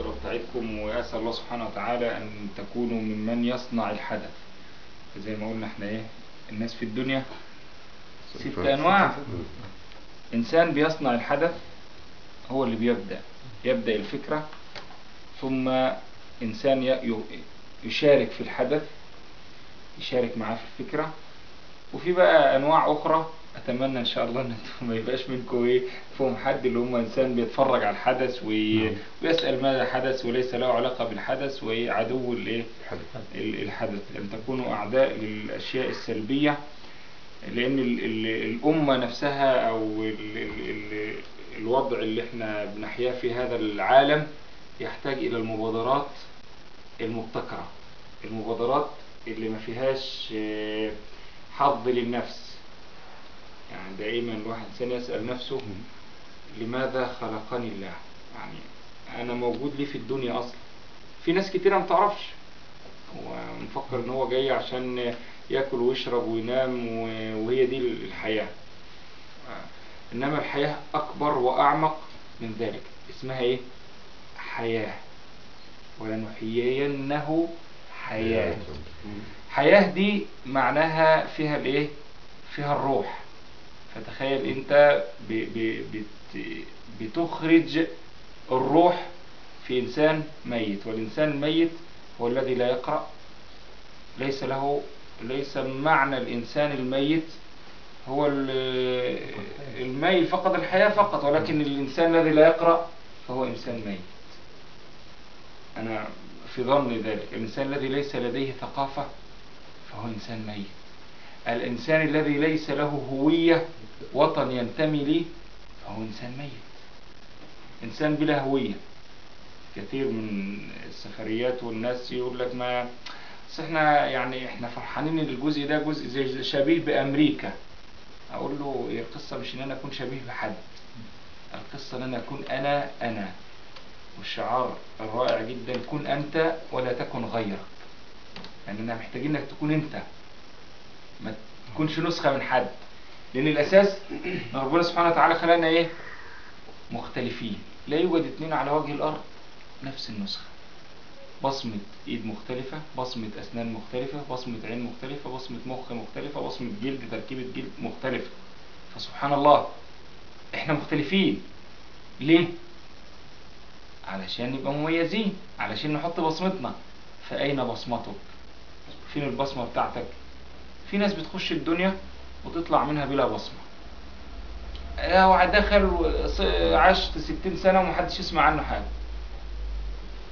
المبادرة بتاعتكم وأسأل الله سبحانه وتعالى أن تكونوا ممن يصنع الحدث. زي ما قلنا إحنا إيه الناس في الدنيا ست أنواع. إنسان بيصنع الحدث هو اللي بيبدأ يبدأ الفكرة ثم إنسان يشارك في الحدث يشارك معاه في الفكرة. وفي بقى أنواع أخرى أتمنى إن شاء الله إن أنتم ما يبقاش منكم إيه فيهم حد اللي هم إنسان بيتفرج على الحدث وي... نعم. ويسأل ماذا حدث وليس له علاقة بالحدث وعدو الإيه الحدث. ال- الحدث أن تكونوا أعداء للأشياء السلبية لأن ال ال الأمة نفسها أو ال ال ال الوضع اللي إحنا بنحياه في هذا العالم يحتاج إلى المبادرات المبتكرة المبادرات اللي ما فيهاش آه، حظ للنفس دائما الواحد إنسان يسأل نفسه لماذا خلقني الله؟ يعني أنا موجود ليه في الدنيا أصلا؟ في ناس كتيرة ما تعرفش. هو مفكر إن هو جاي عشان ياكل ويشرب وينام وهي دي الحياة. إنما الحياة أكبر وأعمق من ذلك. اسمها إيه؟ حياة. ولنحيينه حياة. حياة دي معناها فيها الإيه؟ فيها الروح. فتخيل انت ب ب بت بتخرج الروح في إنسان ميت والإنسان الميت هو الذي لا يقرأ ليس له ليس معنى الإنسان الميت هو ال- الميت فقد الحياة فقط ولكن الإنسان الذي لا يقرأ فهو إنسان ميت. أنا في ظني ذلك الإنسان الذي ليس لديه ثقافة فهو إنسان ميت. الإنسان الذي ليس له هوية وطن ينتمي ليه فهو إنسان ميت. إنسان بلا هوية. كثير من السفريات والناس يقول لك ما إحنا يعني إحنا فرحانين إن الجزء ده جزء زي شبيه بأمريكا. أقول له هي القصة مش إن أنا أكون شبيه بحد. القصة إن أنا أكون أنا أنا. والشعار الرائع جدا كن أنت ولا تكن غيرك. لاننا محتاجين انك تكون أنت. ما تكونش نسخة من حد. لأن الأساس إن ربنا سبحانه وتعالى خلقنا إيه؟ مختلفين. لا يوجد اتنين على وجه الأرض نفس النسخة. بصمة إيد مختلفة بصمة أسنان مختلفة بصمة عين مختلفة بصمة مخ مختلفة بصمة جلد تركيبة جلد مختلفة. فسبحان الله إحنا مختلفين. ليه؟ علشان نبقى مميزين علشان نحط بصمتنا. فأين بصمتك؟ فين البصمة بتاعتك؟ في ناس بتخش الدنيا وتطلع منها بلا بصمة. واحد دخل وص- عاش 60 سنة ومحدش يسمع عنه حاجة.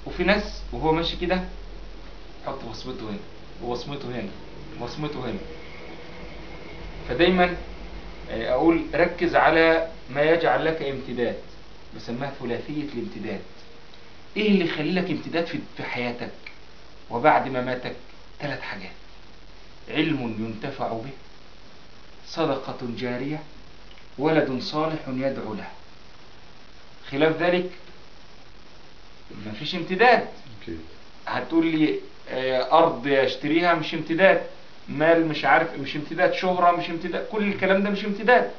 وفي ناس وهو ماشي كده يحط بصمته هنا وبصمته هنا وبصمته هنا. فدايما آه، أقول ركز على ما يجعل لك امتداد. بسميها ثلاثية الامتداد. إيه اللي يخلي لك امتداد في في حياتك؟ وبعد مماتك ثلاث حاجات. علم ينتفع به صدقة جارية ولد صالح يدعو له. خلاف ذلك مفيش امتداد. هتقول لي آه، أرض اشتريها مش امتداد مال مش عارف مش امتداد شهرة مش امتداد كل الكلام ده مش امتداد.